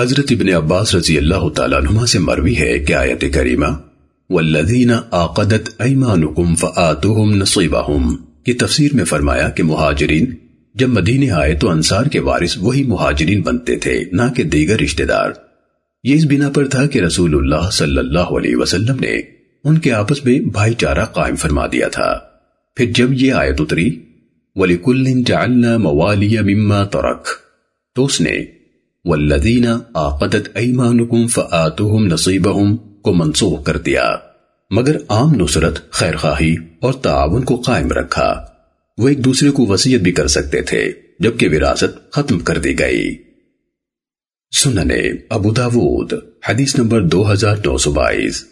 حضرت ابن عباس رضی اللہ تعالیٰ عنہ سے مروی ہے کہ آیت کریمہ والذین آقدت ایمانکم فآتوہم نصیبہم کی تفسیر میں فرمایا کہ مہاجرین، جب مدینے آئے تو انصار کے وارث وہی مہاجرین بنتے تھے، نہ کہ دیگر رشتہ دار۔ یہ اس بنا پر تھا کہ رسول اللہ صلی اللہ علیہ وسلم نے ان کے آپس میں بھائی چارہ قائم فرما دیا تھا۔ پھر جب یہ آیت اتری، وَلِكُلٍ جَعَلْنَا مَوَالِيَ مِمَّا تَرَكْ، تو اس نے والذین آقدت ایمانکم فآتوہم نصیبہم، کو منسوخ کر دیا۔ مگر عام نصرت خیر خواہی اور تعاون کو قائم رکھا۔ وہ ایک دوسرے کو وسیعت بھی کر سکتے تھے، جبکہ وراثت ختم کر دی گئی۔ سننے ابو داود، حدیث نمبر دو ہزار نو سو بائیس۔